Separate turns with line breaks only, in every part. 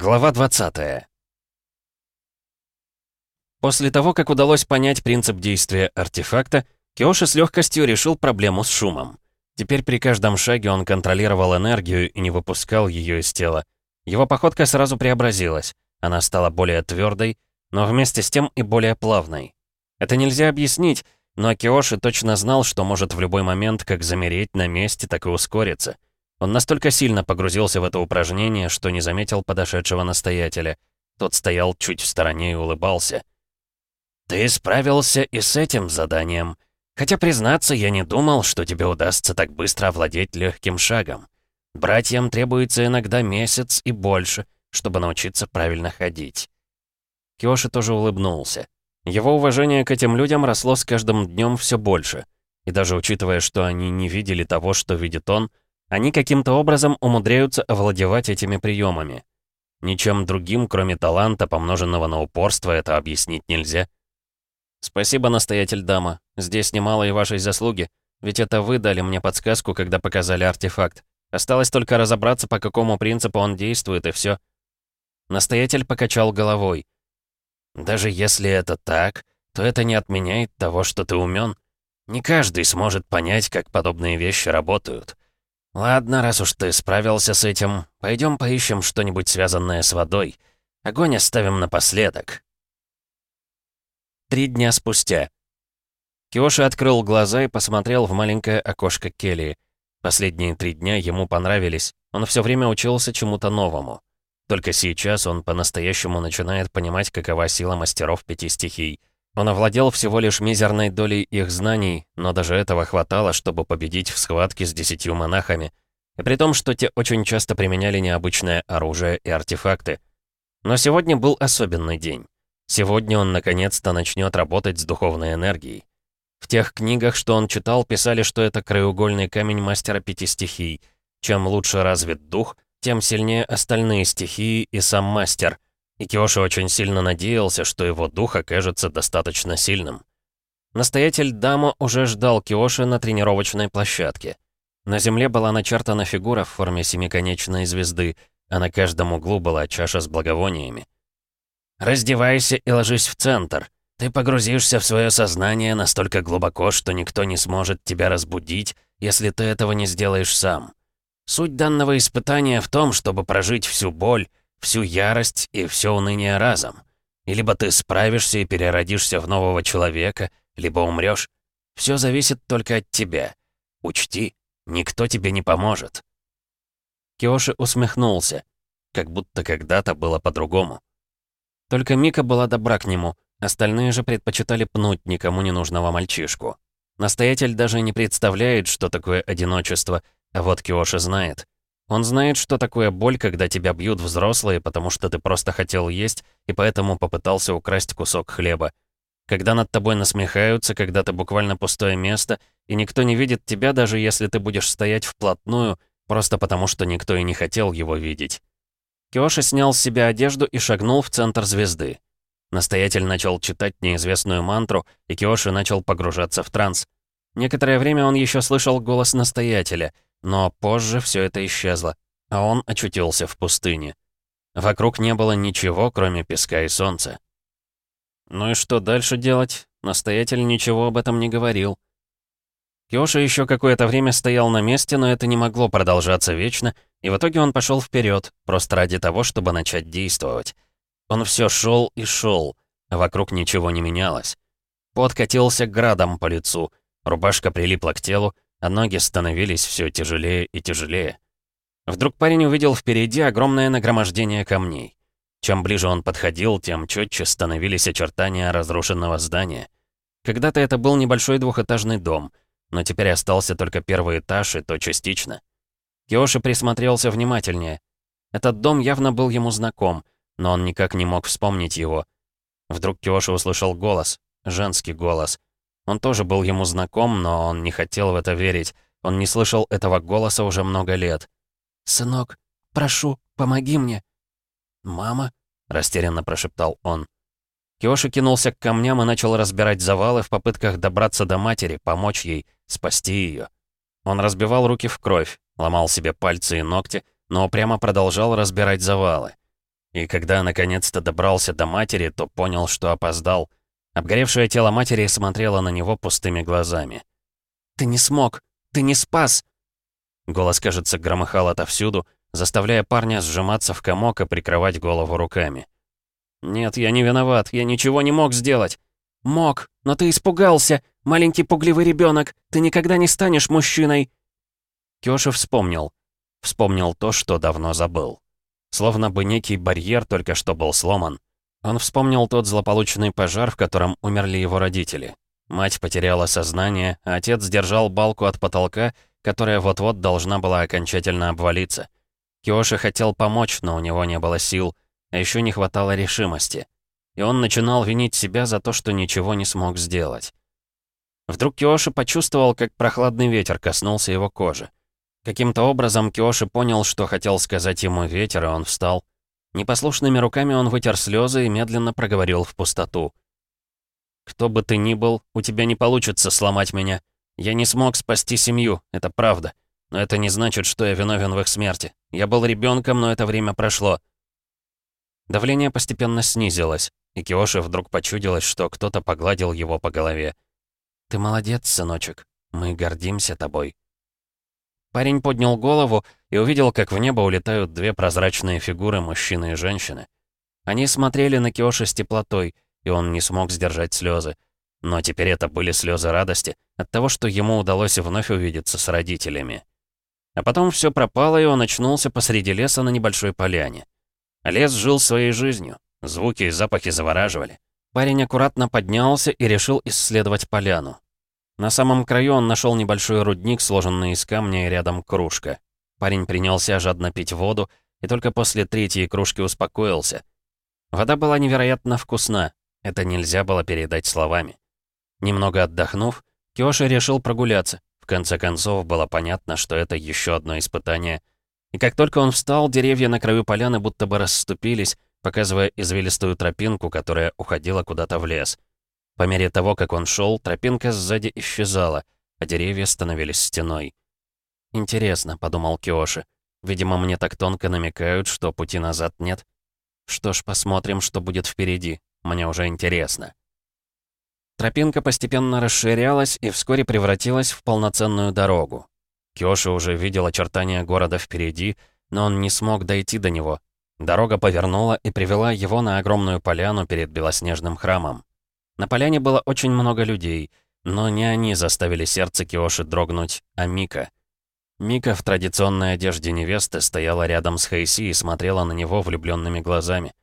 Глава 20 После того, как удалось понять принцип действия артефакта, Киоши с легкостью решил проблему с шумом. Теперь при каждом шаге он контролировал энергию и не выпускал ее из тела. Его походка сразу преобразилась. Она стала более твердой, но вместе с тем и более плавной. Это нельзя объяснить, но Киоши точно знал, что может в любой момент как замереть на месте, так и ускориться. Он настолько сильно погрузился в это упражнение, что не заметил подошедшего настоятеля. Тот стоял чуть в стороне и улыбался. «Ты справился и с этим заданием. Хотя, признаться, я не думал, что тебе удастся так быстро овладеть легким шагом. Братьям требуется иногда месяц и больше, чтобы научиться правильно ходить». Киоши тоже улыбнулся. Его уважение к этим людям росло с каждым днем все больше. И даже учитывая, что они не видели того, что видит он, они каким-то образом умудряются овладевать этими приемами. Ничем другим, кроме таланта, помноженного на упорство, это объяснить нельзя. «Спасибо, настоятель дама. Здесь немало и вашей заслуги. Ведь это вы дали мне подсказку, когда показали артефакт. Осталось только разобраться, по какому принципу он действует, и все. Настоятель покачал головой. «Даже если это так, то это не отменяет того, что ты умен. Не каждый сможет понять, как подобные вещи работают. «Ладно, раз уж ты справился с этим, пойдем поищем что-нибудь связанное с водой. Огонь оставим напоследок». Три дня спустя. Киоши открыл глаза и посмотрел в маленькое окошко Келли. Последние три дня ему понравились. Он все время учился чему-то новому. Только сейчас он по-настоящему начинает понимать, какова сила мастеров пяти стихий. Он овладел всего лишь мизерной долей их знаний, но даже этого хватало, чтобы победить в схватке с десятью монахами. И при том, что те очень часто применяли необычное оружие и артефакты. Но сегодня был особенный день. Сегодня он наконец-то начнет работать с духовной энергией. В тех книгах, что он читал, писали, что это краеугольный камень мастера пяти стихий. Чем лучше развит дух, тем сильнее остальные стихии и сам мастер — и Киоши очень сильно надеялся, что его дух окажется достаточно сильным. Настоятель Дамо уже ждал Киоши на тренировочной площадке. На земле была начертана фигура в форме семиконечной звезды, а на каждом углу была чаша с благовониями. «Раздевайся и ложись в центр. Ты погрузишься в свое сознание настолько глубоко, что никто не сможет тебя разбудить, если ты этого не сделаешь сам. Суть данного испытания в том, чтобы прожить всю боль, всю ярость и все уныние разом. И либо ты справишься и переродишься в нового человека, либо умрешь. Все зависит только от тебя. Учти, никто тебе не поможет. Киоши усмехнулся, как будто когда-то было по-другому. Только Мика была добра к нему, остальные же предпочитали пнуть никому не нужного мальчишку. Настоятель даже не представляет, что такое одиночество, а вот Киоши знает. Он знает, что такое боль, когда тебя бьют взрослые, потому что ты просто хотел есть и поэтому попытался украсть кусок хлеба. Когда над тобой насмехаются, когда ты буквально пустое место, и никто не видит тебя, даже если ты будешь стоять вплотную, просто потому что никто и не хотел его видеть. Киоши снял с себя одежду и шагнул в центр звезды. Настоятель начал читать неизвестную мантру, и Киоши начал погружаться в транс. Некоторое время он еще слышал голос настоятеля — но позже все это исчезло, а он очутился в пустыне. Вокруг не было ничего, кроме песка и солнца. Ну и что дальше делать? Настоятель ничего об этом не говорил. Киоша еще какое-то время стоял на месте, но это не могло продолжаться вечно, и в итоге он пошел вперед, просто ради того, чтобы начать действовать. Он все шел и шел, а вокруг ничего не менялось. Пот катился градом по лицу, рубашка прилипла к телу, а ноги становились все тяжелее и тяжелее. Вдруг парень увидел впереди огромное нагромождение камней. Чем ближе он подходил, тем четче становились очертания разрушенного здания. Когда-то это был небольшой двухэтажный дом, но теперь остался только первый этаж, и то частично. Киоши присмотрелся внимательнее. Этот дом явно был ему знаком, но он никак не мог вспомнить его. Вдруг Киоши услышал голос, женский голос. Он тоже был ему знаком, но он не хотел в это верить. Он не слышал этого голоса уже много лет. «Сынок, прошу, помоги мне». «Мама?» — растерянно прошептал он. Киоши кинулся к камням и начал разбирать завалы в попытках добраться до матери, помочь ей, спасти ее. Он разбивал руки в кровь, ломал себе пальцы и ногти, но прямо продолжал разбирать завалы. И когда наконец-то добрался до матери, то понял, что опоздал. Обгоревшее тело матери смотрело на него пустыми глазами.
«Ты не смог! Ты не спас!»
Голос, кажется, громыхал отовсюду, заставляя парня сжиматься в комок и прикрывать голову руками.
«Нет, я не виноват, я ничего не мог сделать». «Мог, но ты испугался, маленький пугливый ребенок, ты никогда не станешь мужчиной».
Кёши вспомнил. Вспомнил то, что давно забыл. Словно бы некий барьер только что был сломан. Он вспомнил тот злополучный пожар, в котором умерли его родители. Мать потеряла сознание, а отец держал балку от потолка, которая вот-вот должна была окончательно обвалиться. Киоши хотел помочь, но у него не было сил, а еще не хватало решимости. И он начинал винить себя за то, что ничего не смог сделать. Вдруг Киоши почувствовал, как прохладный ветер коснулся его кожи. Каким-то образом Киоши понял, что хотел сказать ему ветер, и он встал. Непослушными руками он вытер слезы и медленно проговорил в пустоту. «Кто бы ты ни был, у тебя не получится сломать меня. Я не смог спасти семью, это правда. Но это не значит, что я виновен в их смерти. Я был ребенком, но это время прошло». Давление постепенно снизилось, и Киоши вдруг почудилось, что кто-то погладил его по голове. «Ты молодец, сыночек. Мы гордимся тобой». Парень поднял голову и увидел, как в небо улетают две прозрачные фигуры мужчины и женщины. Они смотрели на Киоши с теплотой, и он не смог сдержать слезы. Но теперь это были слезы радости от того, что ему удалось вновь увидеться с родителями. А потом все пропало, и он очнулся посреди леса на небольшой поляне. Лес жил своей жизнью. Звуки и запахи завораживали. Парень аккуратно поднялся и решил исследовать поляну. На самом краю он нашел небольшой рудник, сложенный из камня и рядом кружка. Парень принялся жадно пить воду, и только после третьей кружки успокоился. Вода была невероятно вкусна, это нельзя было передать словами. Немного отдохнув, Киоши решил прогуляться. В конце концов, было понятно, что это еще одно испытание. И как только он встал, деревья на краю поляны будто бы расступились, показывая извилистую тропинку, которая уходила куда-то в лес. По мере того, как он шел, тропинка сзади исчезала, а деревья становились стеной. «Интересно», — подумал Киоши. «Видимо, мне так тонко намекают, что пути назад нет. Что ж, посмотрим, что будет впереди. Мне уже интересно». Тропинка постепенно расширялась и вскоре превратилась в полноценную дорогу. Киоши уже видел очертания города впереди, но он не смог дойти до него. Дорога повернула и привела его на огромную поляну перед белоснежным храмом. На поляне было очень много людей, но не они заставили сердце Киоши дрогнуть, а Мика. Мика в традиционной одежде невесты стояла рядом с Хейси и смотрела на него влюбленными глазами.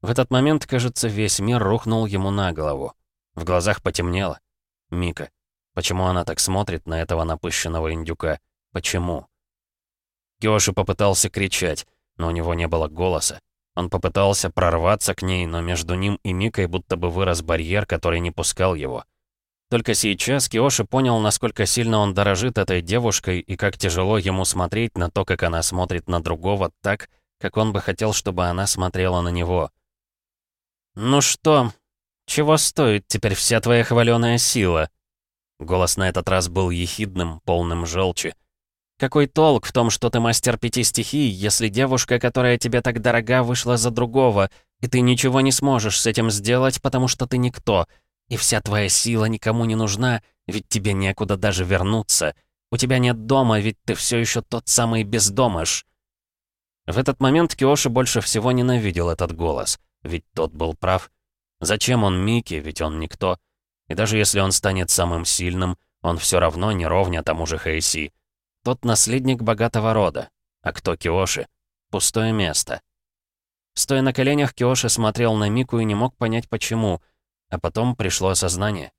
В этот момент, кажется, весь мир рухнул ему на голову. В глазах потемнело. Мика. Почему она так смотрит на этого напыщенного индюка? Почему? Киоши попытался кричать, но у него не было голоса. Он попытался прорваться к ней, но между ним и Микой будто бы вырос барьер, который не пускал его. Только сейчас Киоши понял, насколько сильно он дорожит этой девушкой и как тяжело ему смотреть на то, как она смотрит на другого так, как он бы хотел, чтобы она смотрела на него. «Ну что, чего стоит теперь вся твоя хваленая сила?» Голос на этот раз был ехидным, полным желчи. Какой толк в том, что ты мастер пяти стихий, если девушка, которая тебе так дорога, вышла за другого, и ты ничего не сможешь с этим сделать, потому что ты никто, и вся твоя сила никому не нужна, ведь тебе некуда даже вернуться. У тебя нет дома, ведь ты все еще тот самый бездомыш». В этот момент Киоши больше всего ненавидел этот голос, ведь тот был прав. Зачем он Мики, ведь он никто. И даже если он станет самым сильным, он все равно не ровня тому же Хэйси. Тот наследник богатого рода. А кто Киоши? Пустое место. Стоя на коленях, Киоши смотрел на Мику и не мог понять, почему. А потом пришло осознание.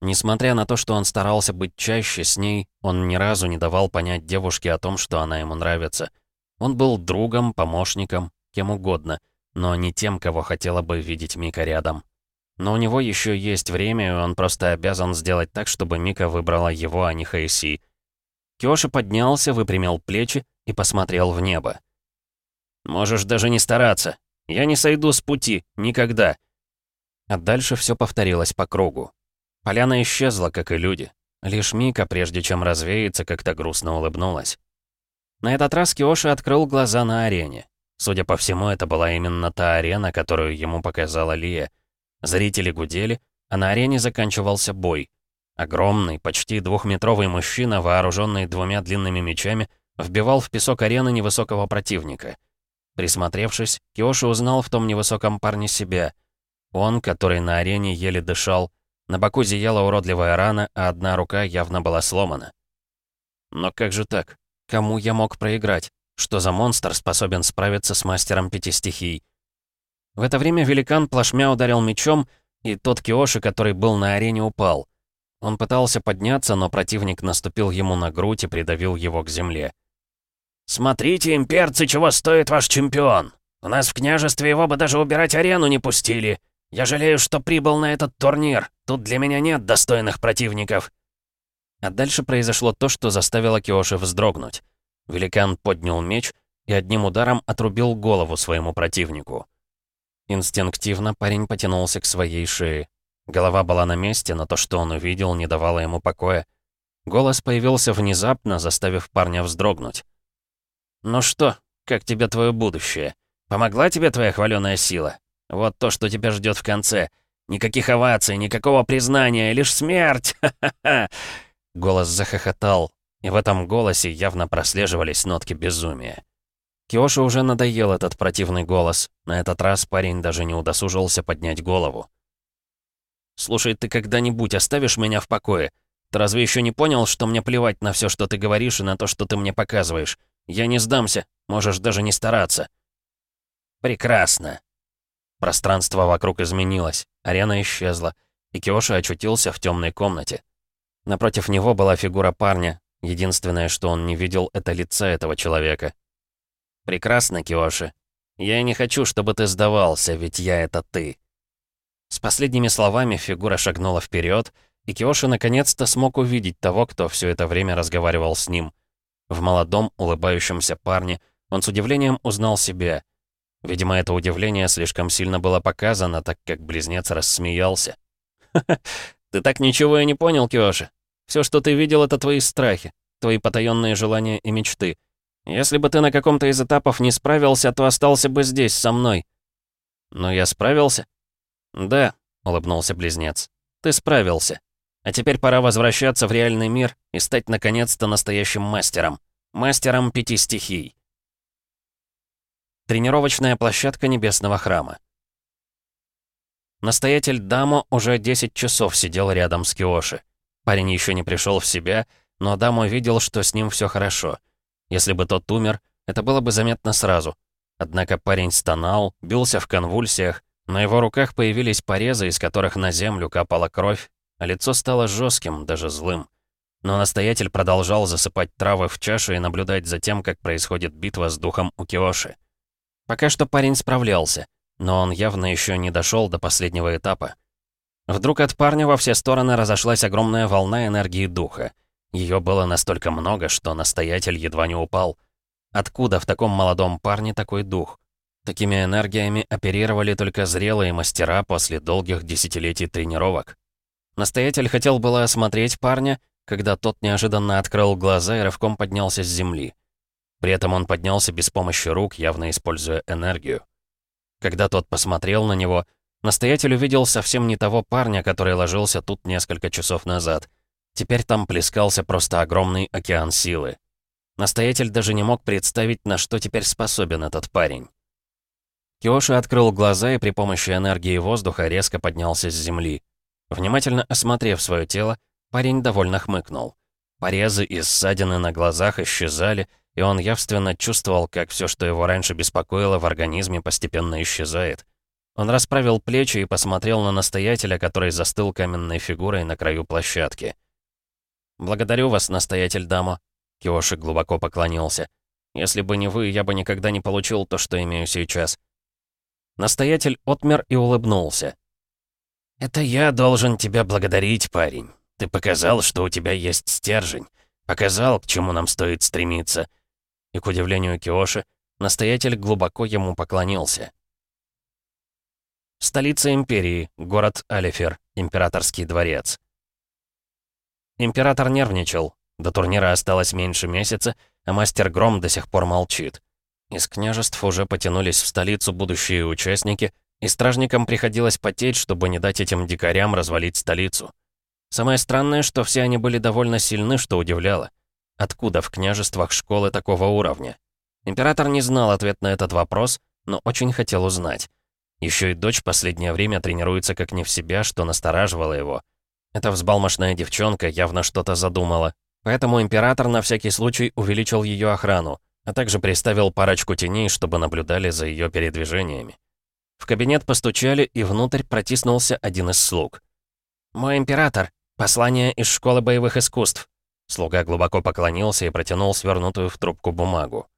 Несмотря на то, что он старался быть чаще с ней, он ни разу не давал понять девушке о том, что она ему нравится. Он был другом, помощником, кем угодно, но не тем, кого хотела бы видеть Мика рядом. Но у него еще есть время, и он просто обязан сделать так, чтобы Мика выбрала его, а не Хэйси. Киоши поднялся, выпрямил плечи и посмотрел в небо. «Можешь даже не стараться. Я не сойду с пути. Никогда». А дальше все повторилось по кругу. Поляна исчезла, как и люди. Лишь Мика, прежде чем развеяться, как-то грустно улыбнулась. На этот раз Киоши открыл глаза на арене. Судя по всему, это была именно та арена, которую ему показала Лия. Зрители гудели, а на арене заканчивался бой. Огромный, почти двухметровый мужчина, вооруженный двумя длинными мечами, вбивал в песок арены невысокого противника. Присмотревшись, Киоши узнал в том невысоком парне себя. Он, который на арене еле дышал, на боку зияла уродливая рана, а одна рука явно была сломана. Но как же так? Кому я мог проиграть? Что за монстр способен справиться с мастером пяти стихий? В это время великан плашмя ударил мечом, и тот Киоши, который был на арене, упал. Он пытался подняться, но противник наступил ему на грудь и придавил его к земле. «Смотрите, имперцы, чего стоит ваш чемпион! У нас в княжестве его бы даже убирать арену не пустили! Я жалею, что прибыл на этот турнир. Тут для меня нет достойных противников». А дальше произошло то, что заставило Киоши вздрогнуть. Великан поднял меч и одним ударом отрубил голову своему противнику. Инстинктивно парень потянулся к своей шее. Голова была на месте, но то, что он увидел, не давало ему покоя. Голос появился внезапно, заставив парня вздрогнуть. «Ну что, как тебе твое будущее? Помогла тебе твоя хваленая сила? Вот то, что тебя ждет в конце. Никаких оваций, никакого признания, лишь смерть! Ха-ха-ха!» Голос захохотал, и в этом голосе явно прослеживались нотки безумия. Киоши уже надоел этот противный голос. На этот раз парень даже не удосужился поднять голову. «Слушай, ты когда-нибудь оставишь меня в покое? Ты разве еще не понял, что мне плевать на все, что ты говоришь, и на то, что ты мне показываешь? Я не сдамся, можешь даже не стараться». «Прекрасно». Пространство вокруг изменилось, арена исчезла, и Киоши очутился в темной комнате. Напротив него была фигура парня, единственное, что он не видел, это лица этого человека. «Прекрасно, Киоши. Я не хочу, чтобы ты сдавался, ведь я — это ты». С последними словами фигура шагнула вперед, и Киоши наконец-то смог увидеть того, кто все это время разговаривал с ним — в молодом, улыбающемся парне он с удивлением узнал себя. Видимо, это удивление слишком сильно было показано, так как близнец рассмеялся. «Ха-ха, ты так ничего и не понял, Киоши. Все, что ты видел, это твои страхи, твои потаенные желания и мечты. Если бы ты на каком-то из этапов не справился, то остался бы здесь, со мной». «Но я справился?» «Да», — улыбнулся близнец. «Ты справился. А теперь пора возвращаться в реальный мир и стать наконец-то настоящим мастером. Мастером пяти стихий. Тренировочная площадка Небесного храма. Настоятель Дамо уже 10 часов сидел рядом с Киоши. Парень еще не пришел в себя, но Дамо видел, что с ним все хорошо. Если бы тот умер, это было бы заметно сразу. Однако парень стонал, бился в конвульсиях, на его руках появились порезы, из которых на землю капала кровь, а лицо стало жестким, даже злым. Но настоятель продолжал засыпать травы в чашу и наблюдать за тем, как происходит битва с духом Укиоши. Пока что парень справлялся, но он явно еще не дошел до последнего этапа. Вдруг от парня во все стороны разошлась огромная волна энергии духа. Ее было настолько много, что настоятель едва не упал. Откуда в таком молодом парне такой дух? Такими энергиями оперировали только зрелые мастера после долгих десятилетий тренировок. Настоятель хотел было осмотреть парня, когда тот неожиданно открыл глаза и рывком поднялся с земли. При этом он поднялся без помощи рук, явно используя энергию. Когда тот посмотрел на него, настоятель увидел совсем не того парня, который ложился тут несколько часов назад. Теперь там плескался просто огромный океан силы. Настоятель даже не мог представить, на что теперь способен этот парень. Киоши открыл глаза и при помощи энергии воздуха резко поднялся с земли. Внимательно осмотрев свое тело, парень довольно хмыкнул. Порезы и ссадины на глазах исчезали, и он явственно чувствовал, как все, что его раньше беспокоило в организме, постепенно исчезает. Он расправил плечи и посмотрел на настоятеля, который застыл каменной фигурой на краю площадки. «Благодарю вас, настоятель Дамо», — Киоши глубоко поклонился. «Если бы не вы, я бы никогда не получил то, что имею сейчас». Настоятель отмер и улыбнулся. «Это я должен тебя благодарить, парень. Ты показал, что у тебя есть стержень. Показал, к чему нам стоит стремиться». И, к удивлению Киоши, настоятель глубоко ему поклонился. Столица империи, город Алифер, императорский дворец. Император нервничал. До турнира осталось меньше месяца, а мастер Гром до сих пор молчит. Из княжеств уже потянулись в столицу будущие участники, и стражникам приходилось потеть, чтобы не дать этим дикарям развалить столицу. Самое странное, что все они были довольно сильны, что удивляло. Откуда в княжествах школы такого уровня? Император не знал ответ на этот вопрос, но очень хотел узнать. Еще и дочь последнее время тренируется как не в себя, что настораживало его. Эта взбалмошная девчонка явно что-то задумала, поэтому император на всякий случай увеличил ее охрану, а также приставил парочку теней, чтобы наблюдали за ее передвижениями. В кабинет постучали, и внутрь протиснулся один из слуг. «Мой император, послание из школы боевых искусств». Слуга глубоко поклонился и протянул свернутую в трубку бумагу.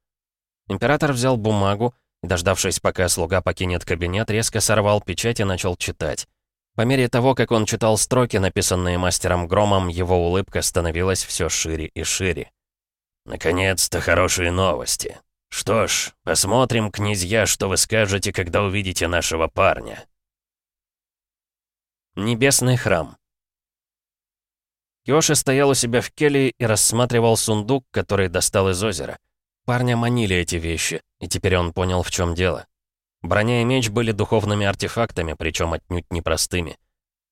Император взял бумагу, Дождавшись, пока слуга покинет кабинет, резко сорвал печать и начал читать. По мере того, как он читал строки, написанные мастером Громом, его улыбка становилась все шире и шире. «Наконец-то хорошие новости. Что ж, посмотрим, князья, что вы скажете, когда увидите нашего парня». Небесный храм Киоши стоял у себя в келье и рассматривал сундук, который достал из озера. Парня манили эти вещи, и теперь он понял, в чем дело. Броня и меч были духовными артефактами, причем отнюдь непростыми.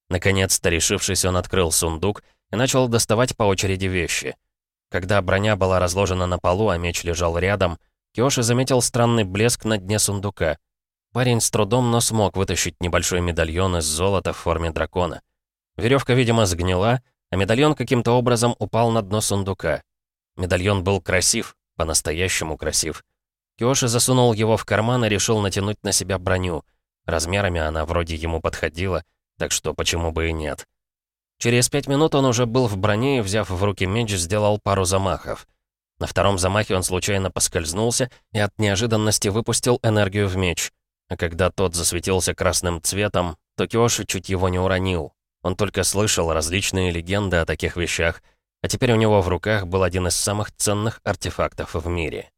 Наконец-то, решившись, он открыл сундук и начал доставать по очереди вещи. Когда броня была разложена на полу, а меч лежал рядом, Киоши заметил странный блеск на дне сундука. Парень с трудом, но смог вытащить небольшой медальон из золота в форме дракона. Веревка, видимо, сгнила, а медальон каким-то образом упал на дно сундука. Медальон был красив, по-настоящему красив. Киоши засунул его в карман и решил натянуть на себя броню. Размерами она вроде ему подходила, так что почему бы и нет. Через пять минут он уже был в броне и, взяв в руки меч, сделал пару замахов. На втором замахе он случайно поскользнулся и от неожиданности выпустил энергию в меч. А когда тот засветился красным цветом, то Киоши чуть его не уронил. Он только слышал различные легенды о таких вещах — а теперь у него в руках был один из самых ценных артефактов в мире.